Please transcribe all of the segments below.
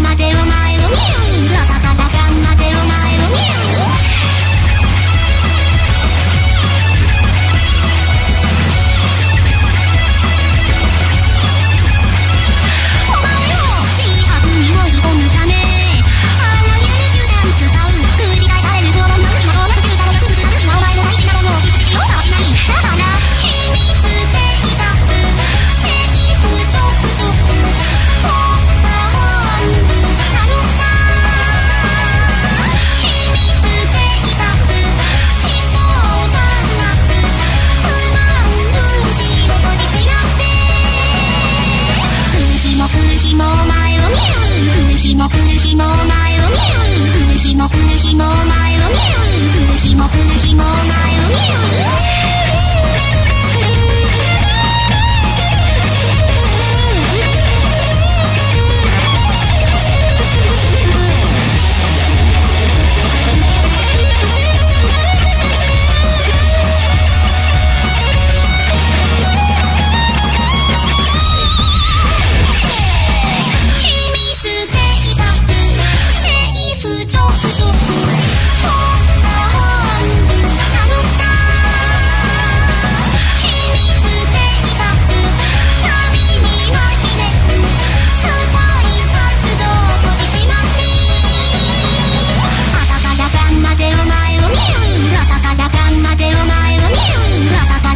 まではな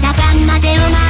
仲間でお前